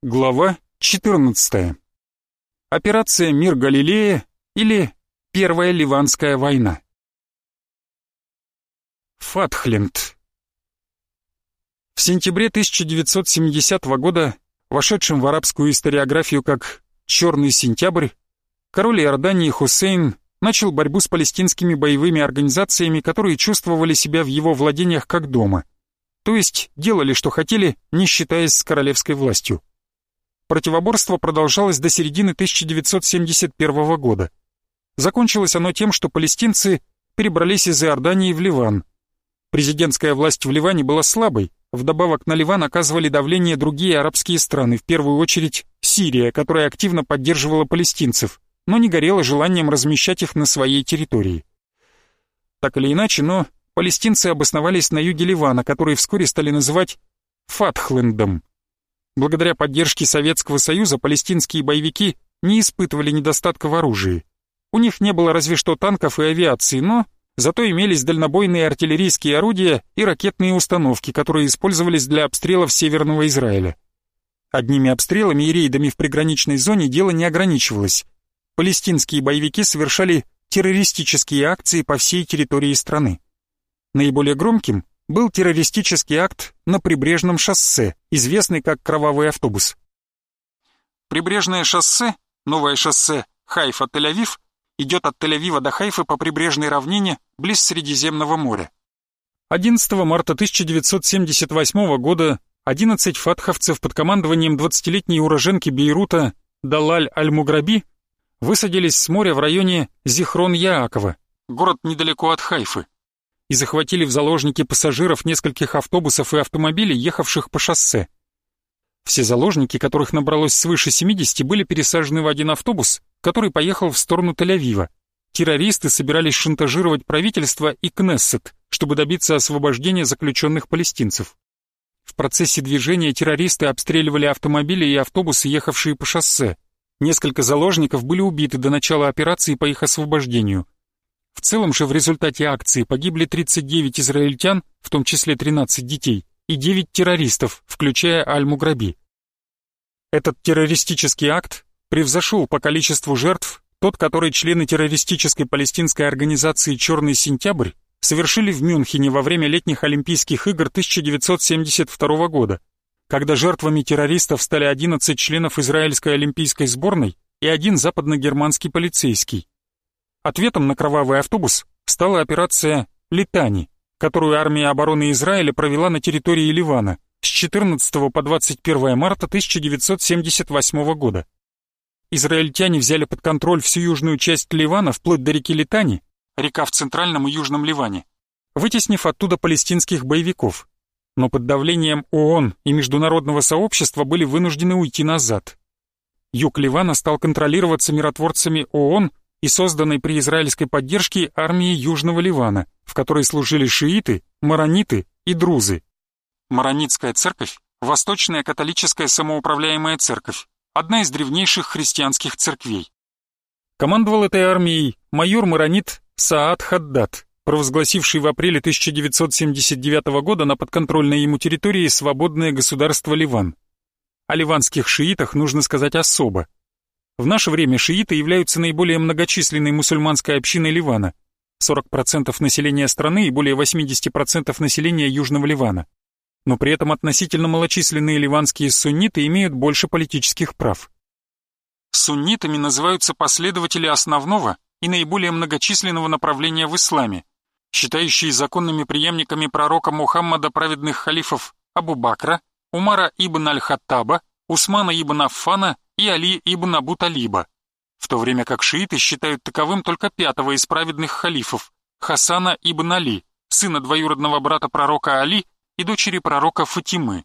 Глава 14. Операция «Мир Галилея» или Первая Ливанская война. Фатхленд. В сентябре 1970 года, вошедшим в арабскую историографию как «Черный сентябрь», король Иордании Хусейн начал борьбу с палестинскими боевыми организациями, которые чувствовали себя в его владениях как дома, то есть делали, что хотели, не считаясь с королевской властью. Противоборство продолжалось до середины 1971 года. Закончилось оно тем, что палестинцы перебрались из Иордании в Ливан. Президентская власть в Ливане была слабой, вдобавок на Ливан оказывали давление другие арабские страны, в первую очередь Сирия, которая активно поддерживала палестинцев, но не горела желанием размещать их на своей территории. Так или иначе, но палестинцы обосновались на юге Ливана, который вскоре стали называть Фатхлендом. Благодаря поддержке Советского Союза палестинские боевики не испытывали недостатка в оружии. У них не было разве что танков и авиации, но зато имелись дальнобойные артиллерийские орудия и ракетные установки, которые использовались для обстрелов Северного Израиля. Одними обстрелами и рейдами в приграничной зоне дело не ограничивалось. Палестинские боевики совершали террористические акции по всей территории страны. Наиболее громким был террористический акт на прибрежном шоссе, известный как «Кровавый автобус». Прибрежное шоссе, новое шоссе Хайфа-Тель-Авив, идет от Тель-Авива до Хайфы по прибрежной равнине близ Средиземного моря. 11 марта 1978 года 11 фатховцев под командованием 20-летней уроженки Бейрута Далаль Аль-Муграби высадились с моря в районе Зихрон-Яакова, город недалеко от Хайфы и захватили в заложники пассажиров нескольких автобусов и автомобилей, ехавших по шоссе. Все заложники, которых набралось свыше 70, были пересажены в один автобус, который поехал в сторону Тель-Авива. Террористы собирались шантажировать правительство и Кнессет, чтобы добиться освобождения заключенных палестинцев. В процессе движения террористы обстреливали автомобили и автобусы, ехавшие по шоссе. Несколько заложников были убиты до начала операции по их освобождению – в целом же в результате акции погибли 39 израильтян, в том числе 13 детей, и 9 террористов, включая Аль-Муграби. Этот террористический акт превзошел по количеству жертв тот, который члены террористической палестинской организации «Черный сентябрь» совершили в Мюнхене во время летних Олимпийских игр 1972 года, когда жертвами террористов стали 11 членов израильской олимпийской сборной и один западногерманский полицейский. Ответом на кровавый автобус стала операция «Литани», которую армия обороны Израиля провела на территории Ливана с 14 по 21 марта 1978 года. Израильтяне взяли под контроль всю южную часть Ливана вплоть до реки Литани, река в центральном и южном Ливане, вытеснив оттуда палестинских боевиков. Но под давлением ООН и международного сообщества были вынуждены уйти назад. Юг Ливана стал контролироваться миротворцами ООН и созданной при израильской поддержке армии Южного Ливана, в которой служили шииты, марониты и друзы. Маронитская церковь – восточная католическая самоуправляемая церковь, одна из древнейших христианских церквей. Командовал этой армией майор Маронит Саад Хаддат, провозгласивший в апреле 1979 года на подконтрольной ему территории свободное государство Ливан. О ливанских шиитах нужно сказать особо – в наше время шииты являются наиболее многочисленной мусульманской общиной Ливана. 40% населения страны и более 80% населения Южного Ливана. Но при этом относительно малочисленные ливанские сунниты имеют больше политических прав. Суннитами называются последователи основного и наиболее многочисленного направления в исламе, считающие законными преемниками пророка Мухаммада праведных халифов Абу Бакра, Умара ибн аль-Хаттаба, Усмана ибн Аффана и Али ибн Абу Талиба, в то время как шииты считают таковым только пятого из праведных халифов, Хасана ибн Али, сына двоюродного брата пророка Али и дочери пророка Фатимы.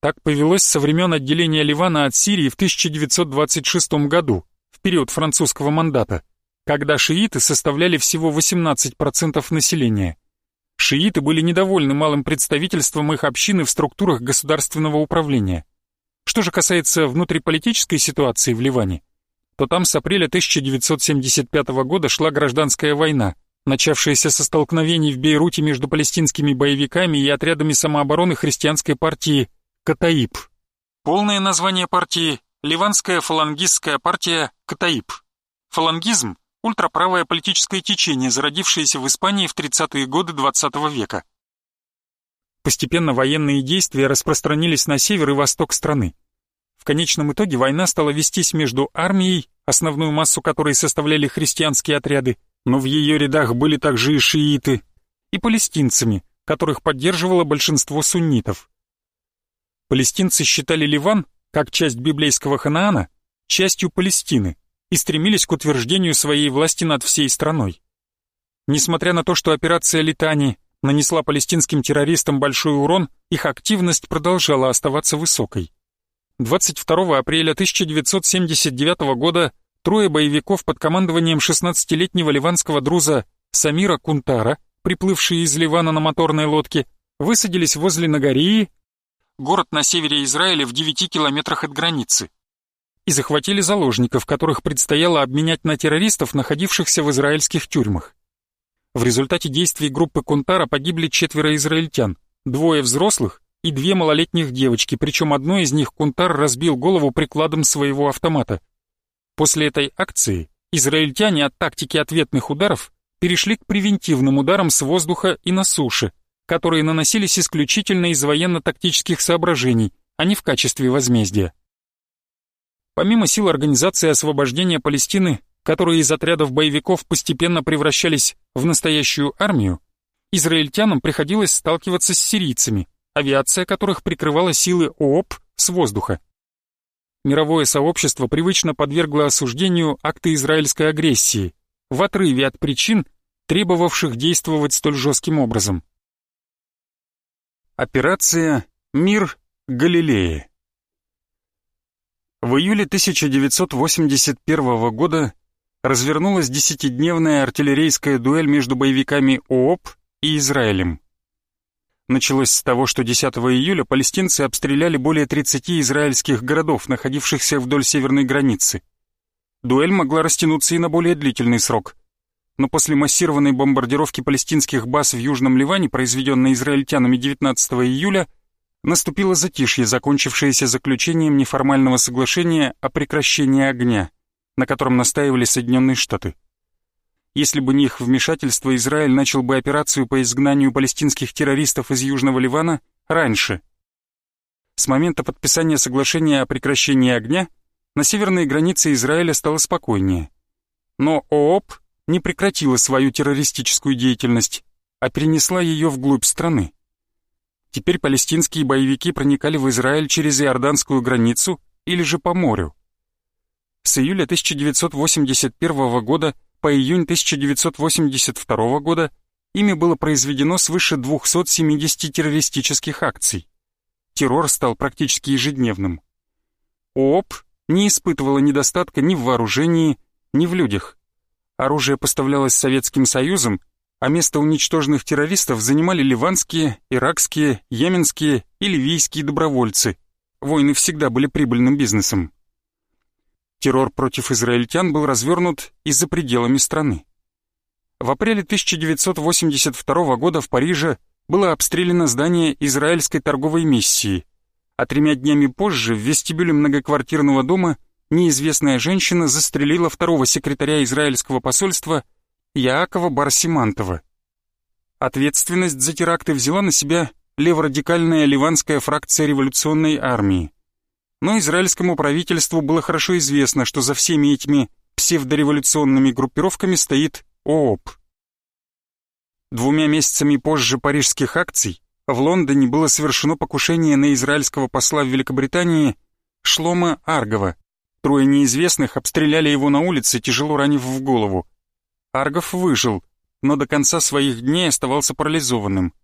Так повелось со времен отделения Ливана от Сирии в 1926 году, в период французского мандата, когда шииты составляли всего 18% населения. Шииты были недовольны малым представительством их общины в структурах государственного управления. Что же касается внутриполитической ситуации в Ливане, то там с апреля 1975 года шла гражданская война, начавшаяся со столкновений в Бейруте между палестинскими боевиками и отрядами самообороны христианской партии Катаиб. Полное название партии – Ливанская фалангистская партия Катаиб. Фалангизм – ультраправое политическое течение, зародившееся в Испании в 30-е годы XX -го века. Постепенно военные действия распространились на север и восток страны. В конечном итоге война стала вестись между армией, основную массу которой составляли христианские отряды, но в ее рядах были также и шииты, и палестинцами, которых поддерживало большинство суннитов. Палестинцы считали Ливан, как часть библейского Ханаана, частью Палестины и стремились к утверждению своей власти над всей страной. Несмотря на то, что операция Литани нанесла палестинским террористам большой урон, их активность продолжала оставаться высокой. 22 апреля 1979 года трое боевиков под командованием 16-летнего ливанского друза Самира Кунтара, приплывшие из Ливана на моторной лодке, высадились возле Нагарии город на севере Израиля в 9 километрах от границы, и захватили заложников, которых предстояло обменять на террористов, находившихся в израильских тюрьмах. В результате действий группы Кунтара погибли четверо израильтян, двое взрослых и две малолетних девочки, причем одной из них Кунтар разбил голову прикладом своего автомата. После этой акции израильтяне от тактики ответных ударов перешли к превентивным ударам с воздуха и на суше – которые наносились исключительно из военно-тактических соображений, а не в качестве возмездия. Помимо сил Организации освобождения Палестины, которые из отрядов боевиков постепенно превращались в настоящую армию, израильтянам приходилось сталкиваться с сирийцами, авиация которых прикрывала силы ООП с воздуха. Мировое сообщество привычно подвергло осуждению акты израильской агрессии, в отрыве от причин, требовавших действовать столь жестким образом. Операция «Мир Галилеи». В июле 1981 года развернулась десятидневная артиллерийская дуэль между боевиками ООП и Израилем. Началось с того, что 10 июля палестинцы обстреляли более 30 израильских городов, находившихся вдоль северной границы. Дуэль могла растянуться и на более длительный срок – но после массированной бомбардировки палестинских баз в Южном Ливане, произведенной израильтянами 19 июля, наступило затишье, закончившееся заключением неформального соглашения о прекращении огня, на котором настаивали Соединенные Штаты. Если бы не их вмешательство, Израиль начал бы операцию по изгнанию палестинских террористов из Южного Ливана раньше. С момента подписания соглашения о прекращении огня на северной границе Израиля стало спокойнее. Но ООП не прекратила свою террористическую деятельность, а перенесла ее вглубь страны. Теперь палестинские боевики проникали в Израиль через иорданскую границу или же по морю. С июля 1981 года по июнь 1982 года ими было произведено свыше 270 террористических акций. Террор стал практически ежедневным. ООП не испытывала недостатка ни в вооружении, ни в людях. Оружие поставлялось Советским Союзом, а место уничтоженных террористов занимали ливанские, иракские, йеменские и ливийские добровольцы. Войны всегда были прибыльным бизнесом. Террор против израильтян был развернут и за пределами страны. В апреле 1982 года в Париже было обстреляно здание израильской торговой миссии, а тремя днями позже в вестибюле многоквартирного дома – неизвестная женщина застрелила второго секретаря израильского посольства Яакова Барсимантова. Ответственность за теракты взяла на себя леворадикальная ливанская фракция революционной армии. Но израильскому правительству было хорошо известно, что за всеми этими псевдореволюционными группировками стоит ООП. Двумя месяцами позже парижских акций в Лондоне было совершено покушение на израильского посла в Великобритании Шлома Аргова, Трое неизвестных обстреляли его на улице, тяжело ранив в голову. Аргов выжил, но до конца своих дней оставался парализованным.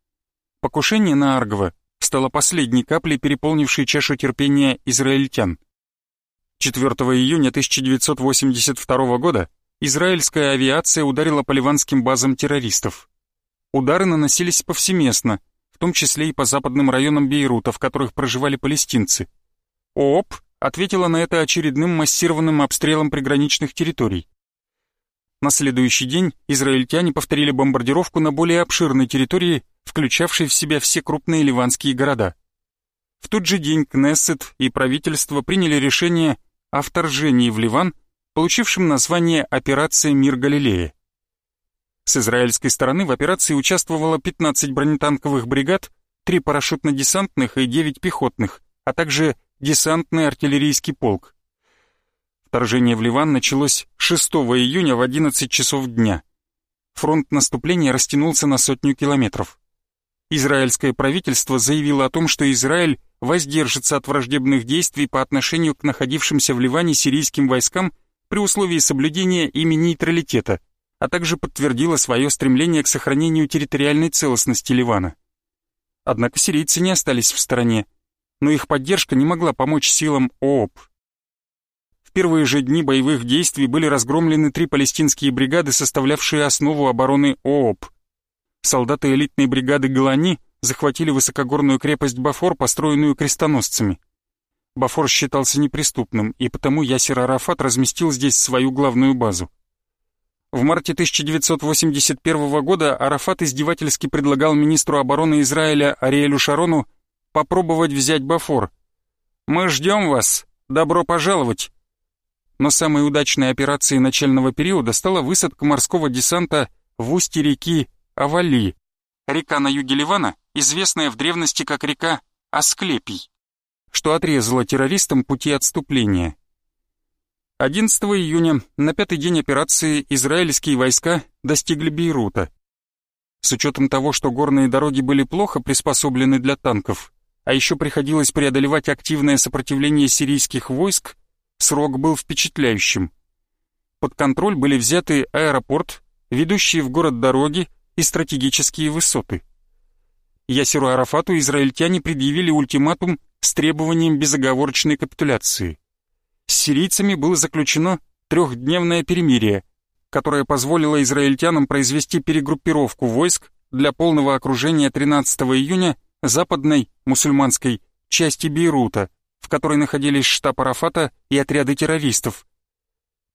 Покушение на Аргова стало последней каплей, переполнившей чашу терпения израильтян. 4 июня 1982 года израильская авиация ударила по ливанским базам террористов. Удары наносились повсеместно, в том числе и по западным районам Бейрута, в которых проживали палестинцы. ООП ответила на это очередным массированным обстрелом приграничных территорий. На следующий день израильтяне повторили бомбардировку на более обширной территории, включавшей в себя все крупные ливанские города. в тот же день Кнессет и правительство приняли решение о вторжении в Ливан, получившем название «Операция Мир Галилея». С израильской стороны в операции участвовало 15 бронетанковых бригад, 3 парашютно-десантных и 9 пехотных, а также десантный артиллерийский полк. Вторжение в Ливан началось 6 июня в 11 часов дня. Фронт наступления растянулся на сотню километров. Израильское правительство заявило о том, что Израиль воздержится от враждебных действий по отношению к находившимся в Ливане сирийским войскам при условии соблюдения ими нейтралитета, а также подтвердило свое стремление к сохранению территориальной целостности Ливана. Однако сирийцы не остались в стороне, но их поддержка не могла помочь силам ООП. В первые же дни боевых действий были разгромлены три палестинские бригады, составлявшие основу обороны ООП. Солдаты элитной бригады Галани захватили высокогорную крепость Бафор, построенную крестоносцами. Бафор считался неприступным, и потому Ясер Арафат разместил здесь свою главную базу. В марте 1981 года Арафат издевательски предлагал министру обороны Израиля Ариэлю Шарону попробовать взять Бафор. «Мы ждем вас! Добро пожаловать!» Но самой удачной операцией начального периода стала высадка морского десанта в устье реки Авали. Река на юге Ливана, известная в древности как река Асклепий, что отрезала террористам пути отступления. 11 июня, на пятый день операции, израильские войска достигли Бейрута. С учетом того, что горные дороги были плохо приспособлены для танков, а еще приходилось преодолевать активное сопротивление сирийских войск, срок был впечатляющим. Под контроль были взяты аэропорт, ведущие в город дороги и стратегические высоты. Ясеру Арафату израильтяне предъявили ультиматум с требованием безоговорочной капитуляции. С сирийцами было заключено трехдневное перемирие, которое позволило израильтянам произвести перегруппировку войск для полного окружения 13 июня западной мусульманской части Бейрута, в которой находились штаб Арафата и отряды террористов.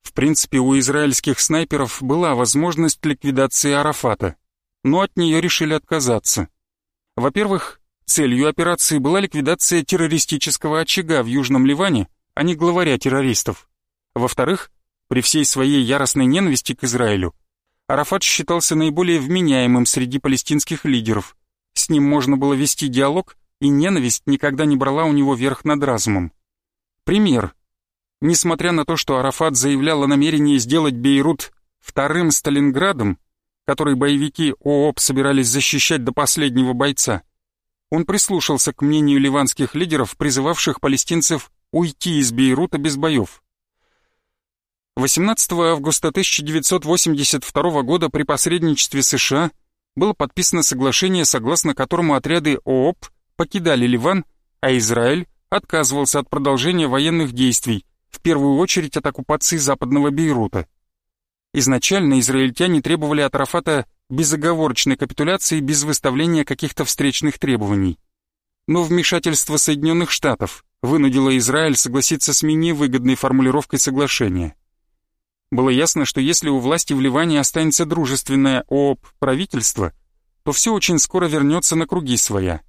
В принципе, у израильских снайперов была возможность ликвидации Арафата но от нее решили отказаться. Во-первых, целью операции была ликвидация террористического очага в Южном Ливане, а не главаря террористов. Во-вторых, при всей своей яростной ненависти к Израилю, Арафат считался наиболее вменяемым среди палестинских лидеров. С ним можно было вести диалог, и ненависть никогда не брала у него верх над разумом. Пример. Несмотря на то, что Арафат заявлял о намерении сделать Бейрут вторым Сталинградом, который боевики ООП собирались защищать до последнего бойца. Он прислушался к мнению ливанских лидеров, призывавших палестинцев уйти из Бейрута без боев. 18 августа 1982 года при посредничестве США было подписано соглашение, согласно которому отряды ООП покидали Ливан, а Израиль отказывался от продолжения военных действий, в первую очередь от оккупации западного Бейрута. Изначально израильтяне требовали от Арафата безоговорочной капитуляции без выставления каких-то встречных требований. Но вмешательство Соединенных Штатов вынудило Израиль согласиться с менее выгодной формулировкой соглашения. Было ясно, что если у власти в Ливане останется дружественное ООП правительство, то все очень скоро вернется на круги своя.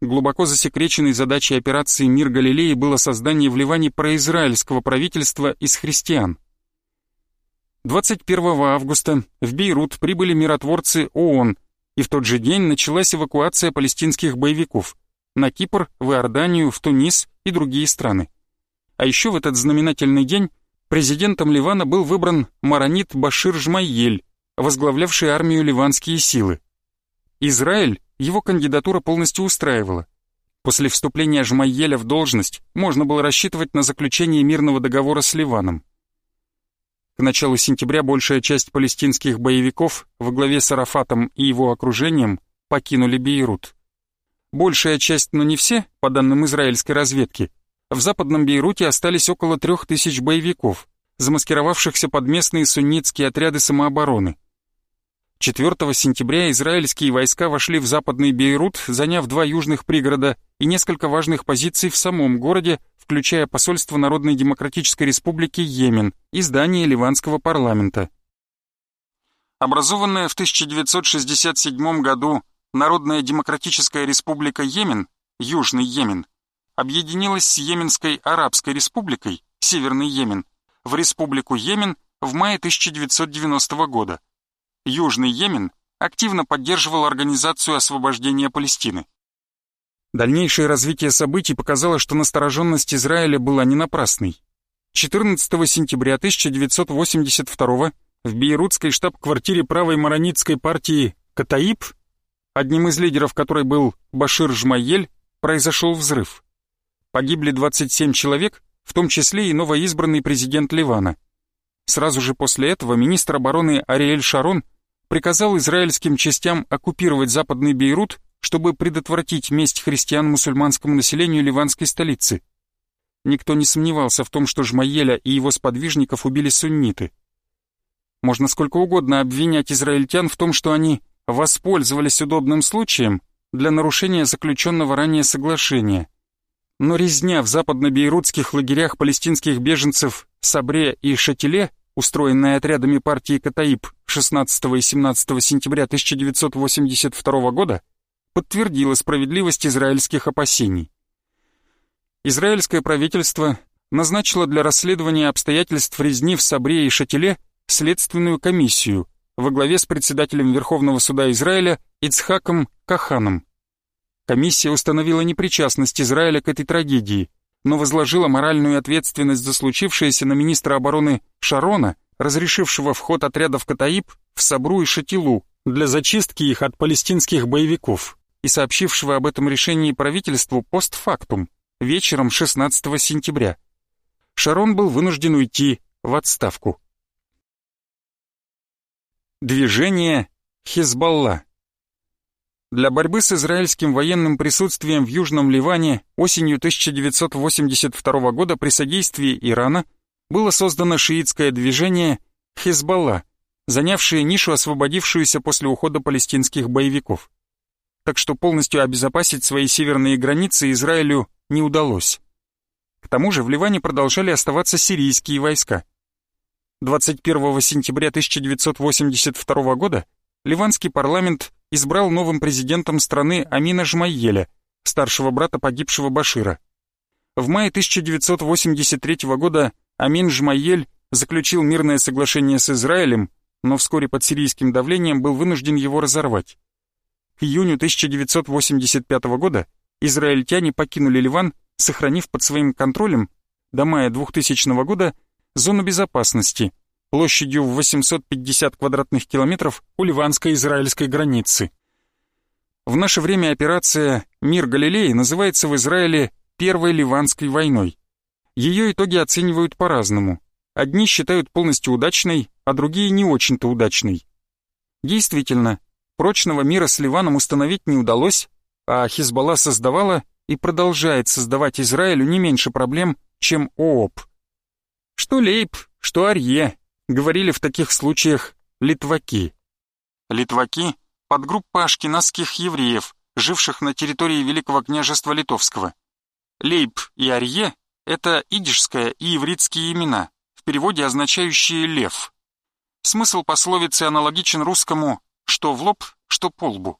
Глубоко засекреченной задачей операции «Мир Галилеи» было создание в Ливане произраильского правительства из христиан. 21 августа в Бейрут прибыли миротворцы ООН, и в тот же день началась эвакуация палестинских боевиков на Кипр, в Иорданию, в Тунис и другие страны. А еще в этот знаменательный день президентом Ливана был выбран Маранит Башир Жмайель, возглавлявший армию ливанские силы. Израиль его кандидатура полностью устраивала. После вступления Жмайеля в должность можно было рассчитывать на заключение мирного договора с Ливаном. Началу сентября большая часть палестинских боевиков во главе с Арафатом и его окружением покинули Бейрут. Большая часть, но не все, по данным израильской разведки, в западном Бейруте остались около трех тысяч боевиков, замаскировавшихся под местные суннитские отряды самообороны. 4 сентября израильские войска вошли в западный Бейрут, заняв два южных пригорода и несколько важных позиций в самом городе, включая посольство Народной Демократической Республики Йемен и здание Ливанского парламента. Образованная в 1967 году Народная Демократическая Республика Йемен Южный Йемен, объединилась с Йеменской Арабской Республикой, Северный Йемен, в Республику Йемен в мае 1990 года. Южный Йемен активно поддерживал Организацию освобождения Палестины. Дальнейшее развитие событий показало, что настороженность Израиля была не напрасной. 14 сентября 1982 в бейрутской штаб-квартире правой маронитской партии Катаиб, одним из лидеров которой был Башир Жмаель, произошел взрыв. Погибли 27 человек, в том числе и новоизбранный президент Ливана. Сразу же после этого министр обороны Ариэль Шарон приказал израильским частям оккупировать западный Бейрут, чтобы предотвратить месть христиан мусульманскому населению ливанской столицы. Никто не сомневался в том, что Жмаеля и его сподвижников убили сунниты. Можно сколько угодно обвинять израильтян в том, что они воспользовались удобным случаем для нарушения заключенного ранее соглашения. Но резня в западно-бейрутских лагерях палестинских беженцев Сабре и Шатиле, устроенная отрядами партии Катаиб 16 и 17 сентября 1982 года, подтвердила справедливость израильских опасений. Израильское правительство назначило для расследования обстоятельств резни в Сабре и Шатиле следственную комиссию во главе с председателем Верховного суда Израиля Ицхаком Каханом. Комиссия установила непричастность Израиля к этой трагедии, но возложила моральную ответственность за случившееся на министра обороны Шарона, разрешившего вход отрядов Катаиб в Сабру и Шатилу для зачистки их от палестинских боевиков и сообщившего об этом решении правительству постфактум вечером 16 сентября. Шарон был вынужден уйти в отставку. Движение Хизбалла Для борьбы с израильским военным присутствием в Южном Ливане осенью 1982 года при содействии Ирана было создано шиитское движение Хизбалла, занявшее нишу, освободившуюся после ухода палестинских боевиков так что полностью обезопасить свои северные границы Израилю не удалось. К тому же в Ливане продолжали оставаться сирийские войска. 21 сентября 1982 года ливанский парламент избрал новым президентом страны Амина Жмайеля, старшего брата погибшего Башира. В мае 1983 года Амин Жмайель заключил мирное соглашение с Израилем, но вскоре под сирийским давлением был вынужден его разорвать. К июню 1985 года израильтяне покинули Ливан, сохранив под своим контролем до мая 2000 года зону безопасности площадью в 850 квадратных километров у ливанско-израильской границы. В наше время операция «Мир Галилеи» называется в Израиле Первой Ливанской войной. Ее итоги оценивают по-разному. Одни считают полностью удачной, а другие не очень-то удачной. Действительно, Прочного мира с Ливаном установить не удалось, а Хизбалла создавала и продолжает создавать Израилю не меньше проблем, чем ООП. Что Лейб, что Арье, говорили в таких случаях литваки. Литваки — подгруппа ашкеназских евреев, живших на территории Великого княжества Литовского. Лейб и Арье — это идишское и ивритские имена, в переводе означающие «лев». Смысл пословицы аналогичен русскому что в лоб, что по лбу.